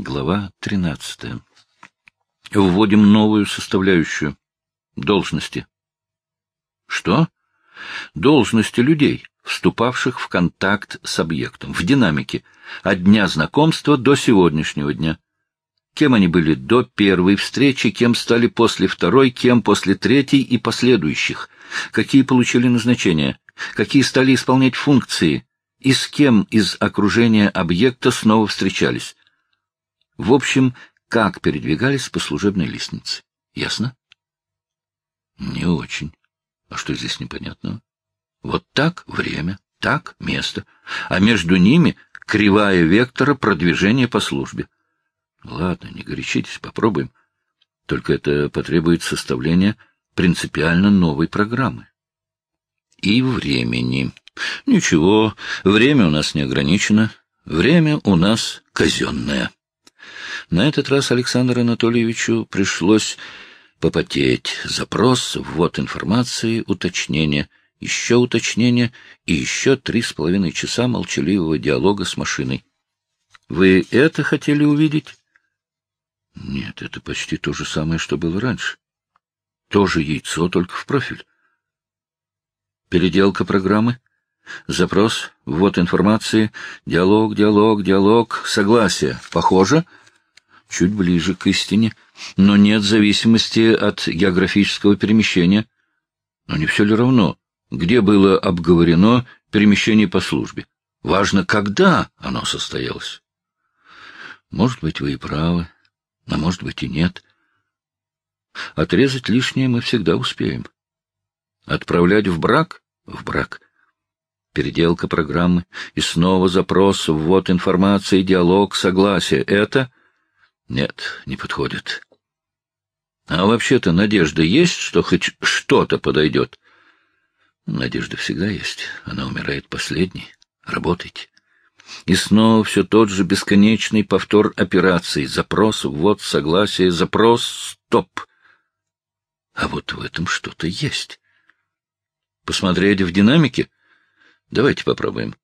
Глава 13. Вводим новую составляющую — должности. Что? Должности людей, вступавших в контакт с объектом, в динамике, от дня знакомства до сегодняшнего дня. Кем они были до первой встречи, кем стали после второй, кем после третьей и последующих, какие получили назначения, какие стали исполнять функции, и с кем из окружения объекта снова встречались. В общем, как передвигались по служебной лестнице. Ясно? Не очень. А что здесь непонятного? Вот так время, так место, а между ними кривая вектора продвижения по службе. Ладно, не горячитесь, попробуем. Только это потребует составления принципиально новой программы. И времени. Ничего, время у нас не ограничено. Время у нас казенное. На этот раз Александру Анатольевичу пришлось попотеть. Запрос, ввод информации, уточнение, еще уточнение и еще три с половиной часа молчаливого диалога с машиной. Вы это хотели увидеть? Нет, это почти то же самое, что было раньше. Тоже яйцо, только в профиль. Переделка программы. Запрос, ввод информации, диалог, диалог, диалог, согласие. Похоже? — чуть ближе к истине, но нет зависимости от географического перемещения. Но не все ли равно, где было обговорено перемещение по службе? Важно, когда оно состоялось. Может быть, вы и правы, а может быть и нет. Отрезать лишнее мы всегда успеем. Отправлять в брак — в брак. Переделка программы и снова запрос, ввод информации, диалог, согласие — это нет, не подходит. А вообще-то надежда есть, что хоть что-то подойдет? Надежда всегда есть. Она умирает последней. Работайте. И снова все тот же бесконечный повтор операции. Запрос, ввод, согласие, запрос, стоп. А вот в этом что-то есть. Посмотреть в динамике? Давайте попробуем.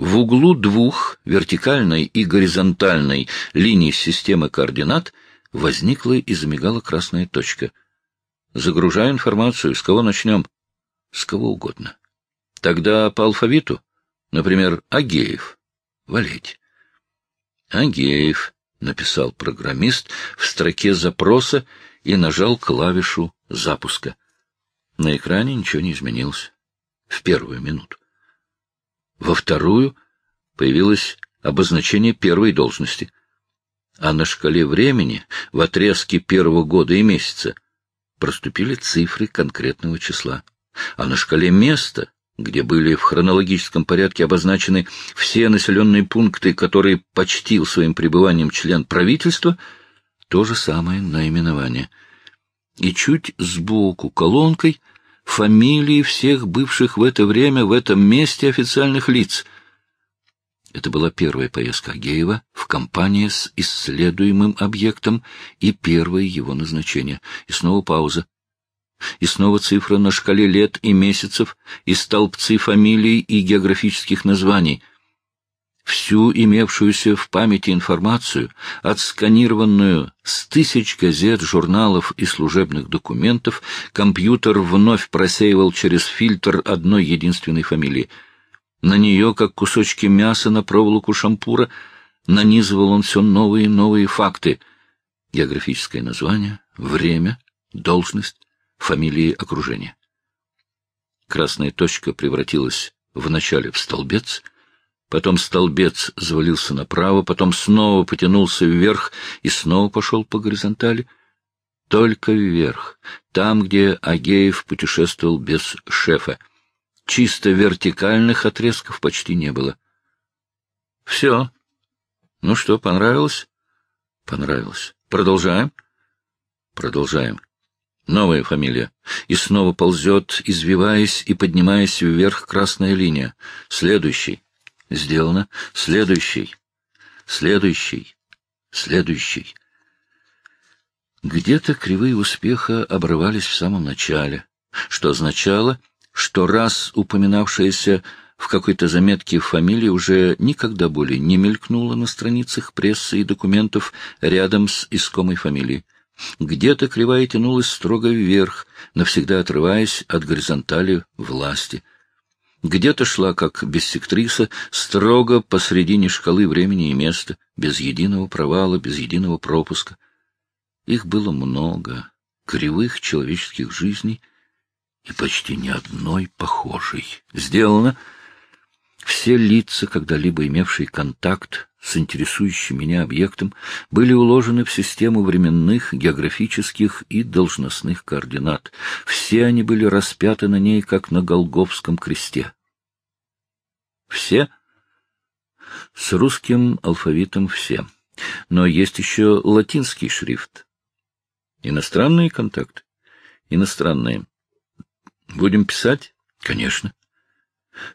В углу двух, вертикальной и горизонтальной, линий системы координат возникла и замигала красная точка. Загружаю информацию. С кого начнем? С кого угодно. Тогда по алфавиту. Например, Агеев. Валеть. Агеев, написал программист в строке запроса и нажал клавишу запуска. На экране ничего не изменилось. В первую минуту. Во вторую появилось обозначение первой должности. А на шкале времени, в отрезке первого года и месяца, проступили цифры конкретного числа. А на шкале места, где были в хронологическом порядке обозначены все населенные пункты, которые почтил своим пребыванием член правительства, то же самое наименование. И чуть сбоку колонкой фамилии всех бывших в это время в этом месте официальных лиц. Это была первая поездка Агеева в компании с исследуемым объектом и первое его назначение. И снова пауза. И снова цифра на шкале лет и месяцев, и столбцы фамилий и географических названий всю имевшуюся в памяти информацию, отсканированную с тысяч газет, журналов и служебных документов, компьютер вновь просеивал через фильтр одной единственной фамилии. На нее, как кусочки мяса на проволоку шампура, нанизывал он все новые и новые факты. Географическое название, время, должность, фамилии окружения. Красная точка превратилась вначале в столбец — Потом столбец завалился направо, потом снова потянулся вверх и снова пошел по горизонтали. Только вверх, там, где Агеев путешествовал без шефа. Чисто вертикальных отрезков почти не было. Все. Ну что, понравилось? Понравилось. Продолжаем? Продолжаем. Новая фамилия. И снова ползет, извиваясь и поднимаясь вверх красная линия. Следующий. Сделано. Следующий. Следующий. Следующий. Где-то кривые успеха обрывались в самом начале, что означало, что раз упоминавшаяся В какой-то заметке фамилия уже никогда более не мелькнула на страницах прессы и документов рядом с искомой фамилией. Где-то кривая тянулась строго вверх, навсегда отрываясь от горизонтали власти. Где-то шла, как бессектриса, строго посредине шкалы времени и места, без единого провала, без единого пропуска. Их было много, кривых человеческих жизней, и почти ни одной похожей. Сделано все лица, когда-либо имевшие контакт с интересующим меня объектом, были уложены в систему временных, географических и должностных координат. Все они были распяты на ней, как на Голговском кресте. Все? С русским алфавитом все. Но есть еще латинский шрифт. Иностранные контакты? Иностранные. Будем писать? Конечно.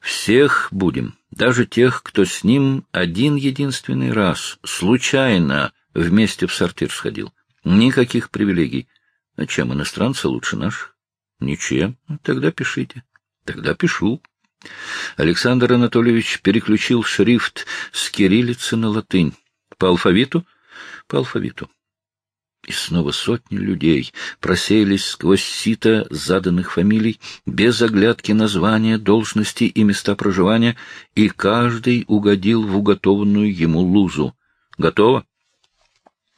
Всех будем, даже тех, кто с ним один единственный раз, случайно, вместе в сортир сходил. Никаких привилегий. А чем иностранцы лучше наших? Ничем. Тогда пишите. Тогда пишу. Александр Анатольевич переключил шрифт с кириллицы на латынь. По алфавиту? По алфавиту. И снова сотни людей просеялись сквозь сито заданных фамилий, без оглядки названия, должности и места проживания, и каждый угодил в уготованную ему лузу. Готово?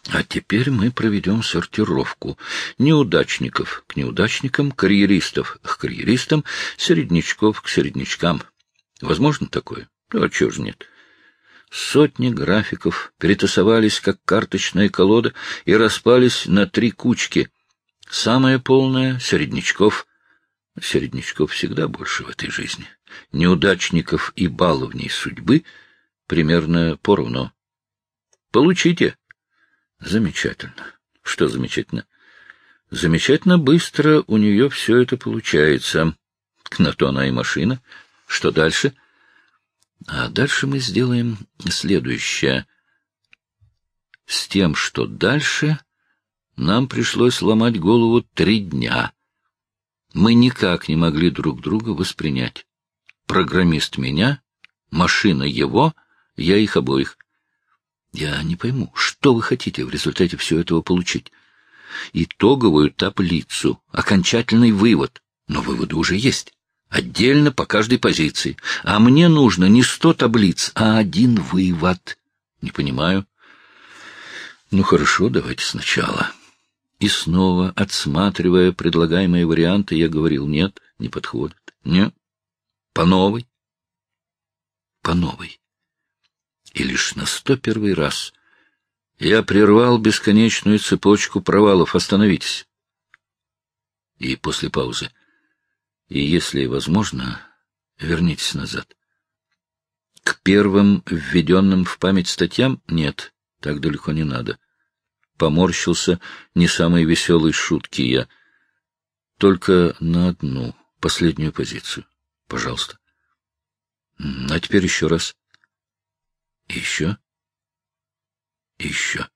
А теперь мы проведем сортировку. Неудачников к неудачникам, карьеристов к карьеристам, середнячков к середнячкам. Возможно такое? А чего же нет? Сотни графиков перетасовались, как карточная колода, и распались на три кучки. Самая полная — середнячков. Середнячков всегда больше в этой жизни. Неудачников и баловней судьбы примерно поровну. Получите. Замечательно. Что замечательно? Замечательно быстро у нее все это получается. На то она и машина. Что дальше — а дальше мы сделаем следующее. С тем, что дальше нам пришлось ломать голову три дня. Мы никак не могли друг друга воспринять. Программист меня, машина его, я их обоих. Я не пойму, что вы хотите в результате всего этого получить? Итоговую таблицу, окончательный вывод. Но выводы уже есть отдельно по каждой позиции. А мне нужно не сто таблиц, а один вывод. Не понимаю. Ну хорошо, давайте сначала. И снова, отсматривая предлагаемые варианты, я говорил, нет, не подходит. Нет, по новой. По новой. И лишь на сто первый раз я прервал бесконечную цепочку провалов. Остановитесь. И после паузы. И, если возможно, вернитесь назад. К первым введенным в память статьям нет, так далеко не надо. Поморщился не самой веселой шутки я. Только на одну, последнюю позицию. Пожалуйста. А теперь еще раз. Еще. Еще.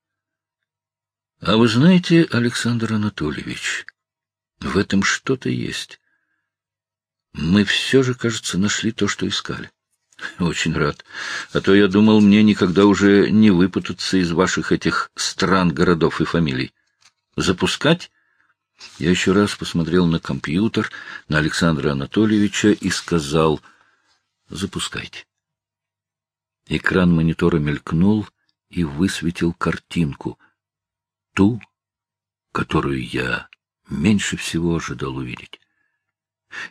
А вы знаете, Александр Анатольевич, в этом что-то есть. Мы все же, кажется, нашли то, что искали. Очень рад. А то я думал, мне никогда уже не выпутаться из ваших этих стран, городов и фамилий. Запускать? Я еще раз посмотрел на компьютер, на Александра Анатольевича и сказал, запускайте. Экран монитора мелькнул и высветил картинку, ту, которую я меньше всего ожидал увидеть.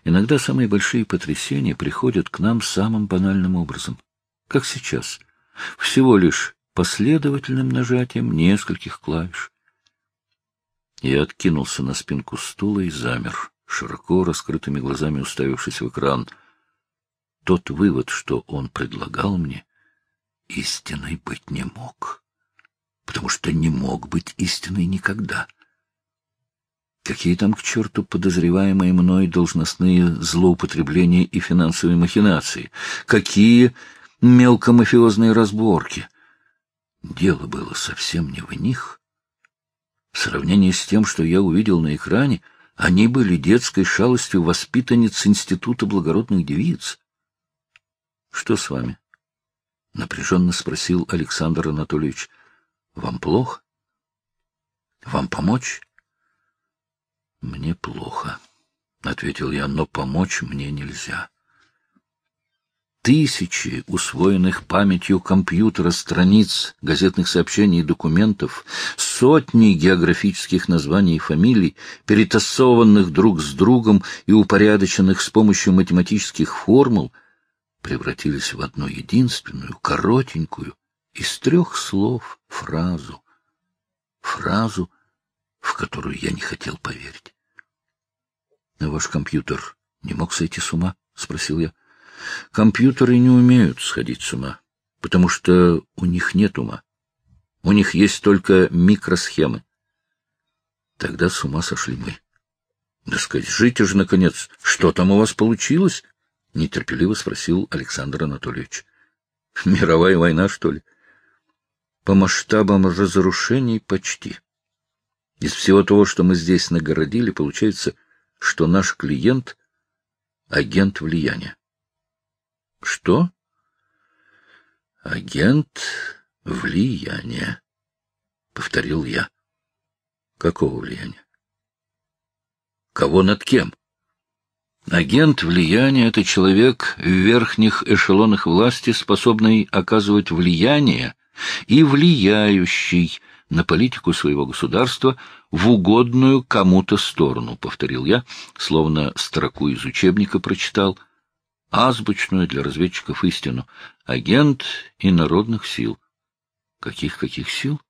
Иногда самые большие потрясения приходят к нам самым банальным образом, как сейчас, всего лишь последовательным нажатием нескольких клавиш. Я откинулся на спинку стула и замер, широко раскрытыми глазами уставившись в экран. Тот вывод, что он предлагал мне, истиной быть не мог, потому что не мог быть истиной никогда — Какие там к черту подозреваемые мной должностные злоупотребления и финансовые махинации? Какие мелкомафиозные разборки? Дело было совсем не в них. В сравнении с тем, что я увидел на экране, они были детской шалостью воспитанниц Института благородных девиц. Что с вами? — напряженно спросил Александр Анатольевич. — Вам плохо? — Вам помочь? — Мне плохо, — ответил я, — но помочь мне нельзя. Тысячи усвоенных памятью компьютера страниц газетных сообщений и документов, сотни географических названий и фамилий, перетасованных друг с другом и упорядоченных с помощью математических формул, превратились в одну единственную, коротенькую, из трех слов фразу. Фразу, в которую я не хотел поверить. — Ваш компьютер не мог сойти с ума? — спросил я. Компьютеры не умеют сходить с ума, потому что у них нет ума. У них есть только микросхемы. Тогда с ума сошли мы. Да скажите же, наконец, что там у вас получилось? — нетерпеливо спросил Александр Анатольевич. — Мировая война, что ли? По масштабам разрушений почти. Из всего того, что мы здесь нагородили, получается, что наш клиент — агент влияния. Что? Агент влияния, повторил я. Какого влияния? Кого над кем? Агент влияния — это человек в верхних эшелонах власти, способный оказывать влияние и влияющий на политику своего государства в угодную кому-то сторону, — повторил я, словно строку из учебника прочитал — азбучную для разведчиков истину. Агент инородных сил. Каких-каких сил?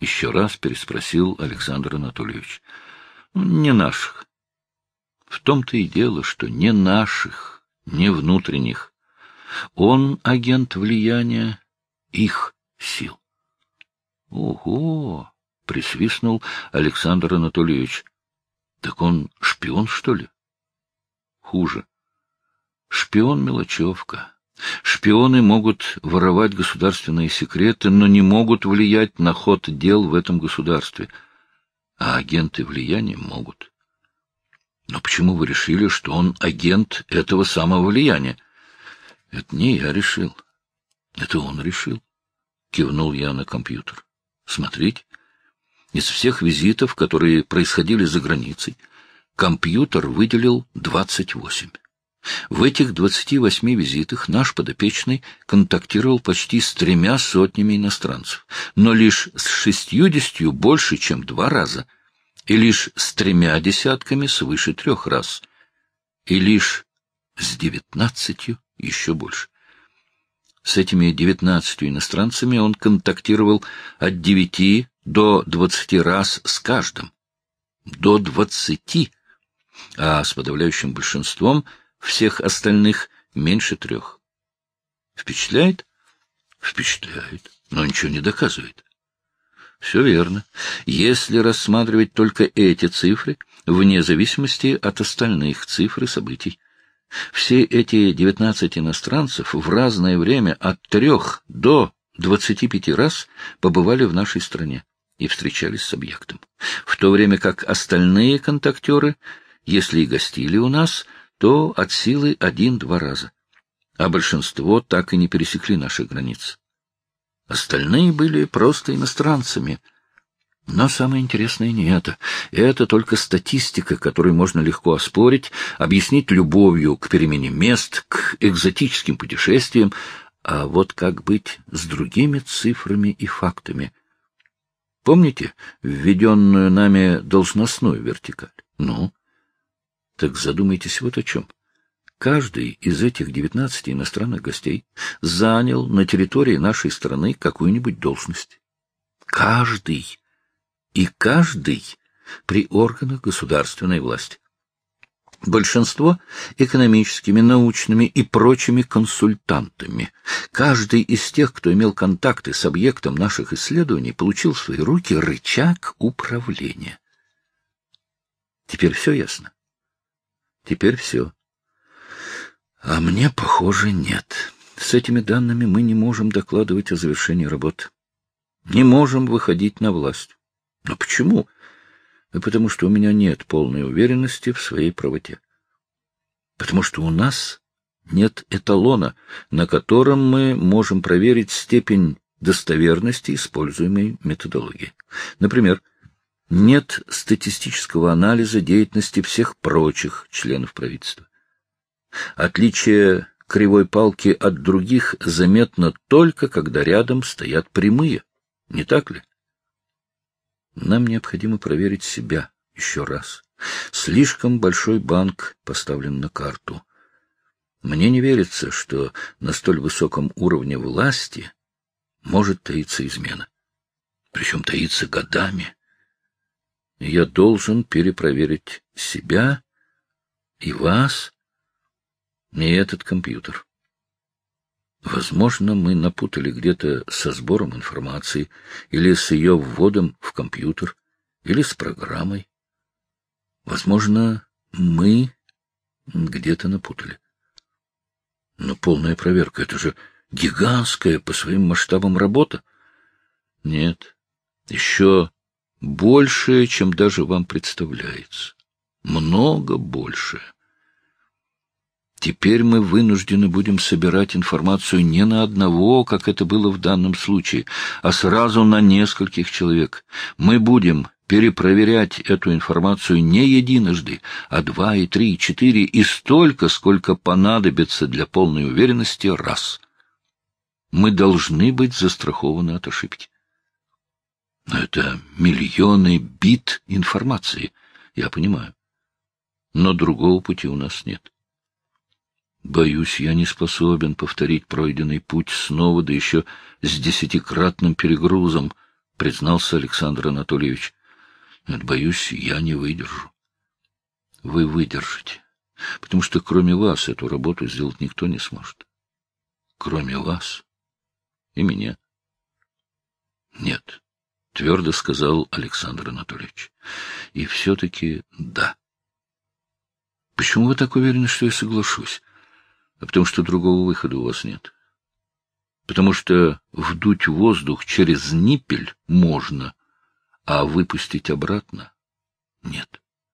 Еще раз переспросил Александр Анатольевич. Не наших. В том-то и дело, что не наших, не внутренних. Он агент влияния их сил. Ого! — присвистнул Александр Анатольевич. — Так он шпион, что ли? Хуже. Шпион — мелочевка. Шпионы могут воровать государственные секреты, но не могут влиять на ход дел в этом государстве. А агенты влияния могут. Но почему вы решили, что он агент этого самого влияния? Это не я решил. Это он решил. Кивнул я на компьютер. Смотрите. Из всех визитов, которые происходили за границей, компьютер выделил двадцать восемь. В этих 28 визитах наш подопечный контактировал почти с тремя сотнями иностранцев, но лишь с шестьюдесятью больше, чем два раза, и лишь с тремя десятками свыше трех раз, и лишь с девятнадцатью еще больше. С этими девятнадцатью иностранцами он контактировал от девяти до двадцати раз с каждым. До двадцати, а с подавляющим большинством — всех остальных меньше трех. Впечатляет? Впечатляет, но ничего не доказывает. Все верно. Если рассматривать только эти цифры, вне зависимости от остальных цифр и событий. Все эти девятнадцать иностранцев в разное время от трех до двадцати пяти раз побывали в нашей стране и встречались с объектом, в то время как остальные контактеры, если и гостили у нас, то от силы один-два раза, а большинство так и не пересекли наши границы. Остальные были просто иностранцами. Но самое интересное не это. Это только статистика, которую можно легко оспорить, объяснить любовью к перемене мест, к экзотическим путешествиям, а вот как быть с другими цифрами и фактами? Помните введенную нами должностную вертикаль? Ну, так задумайтесь вот о чем. Каждый из этих девятнадцати иностранных гостей занял на территории нашей страны какую-нибудь должность. Каждый. И каждый при органах государственной власти. Большинство — экономическими, научными и прочими консультантами. Каждый из тех, кто имел контакты с объектом наших исследований, получил в свои руки рычаг управления. Теперь все ясно? Теперь все. А мне, похоже, нет. С этими данными мы не можем докладывать о завершении работы. Не можем выходить на власть. Но почему? Да потому что у меня нет полной уверенности в своей правоте. Потому что у нас нет эталона, на котором мы можем проверить степень достоверности используемой методологии. Например, нет статистического анализа деятельности всех прочих членов правительства. Отличие кривой палки от других заметно только, когда рядом стоят прямые. Не так ли? Нам необходимо проверить себя еще раз. Слишком большой банк поставлен на карту. Мне не верится, что на столь высоком уровне власти может таиться измена. Причем таится годами. Я должен перепроверить себя и вас, и этот компьютер. Возможно, мы напутали где-то со сбором информации, или с ее вводом в компьютер, или с программой. Возможно, мы где-то напутали. Но полная проверка — это же гигантская по своим масштабам работа. Нет, еще большее, чем даже вам представляется. Много большее. Теперь мы вынуждены будем собирать информацию не на одного, как это было в данном случае, а сразу на нескольких человек. Мы будем перепроверять эту информацию не единожды, а два и три, и четыре, и столько, сколько понадобится для полной уверенности раз. Мы должны быть застрахованы от ошибки. Но это миллионы бит информации, я понимаю. Но другого пути у нас нет. Боюсь, я не способен повторить пройденный путь снова, да еще с десятикратным перегрузом, признался Александр Анатольевич. Нет, боюсь, я не выдержу. Вы выдержите, потому что кроме вас эту работу сделать никто не сможет. Кроме вас и меня. Нет, твердо сказал Александр Анатольевич. И все-таки да. Почему вы так уверены, что я соглашусь? А потому что другого выхода у вас нет. Потому что вдуть воздух через ниппель можно, а выпустить обратно нет.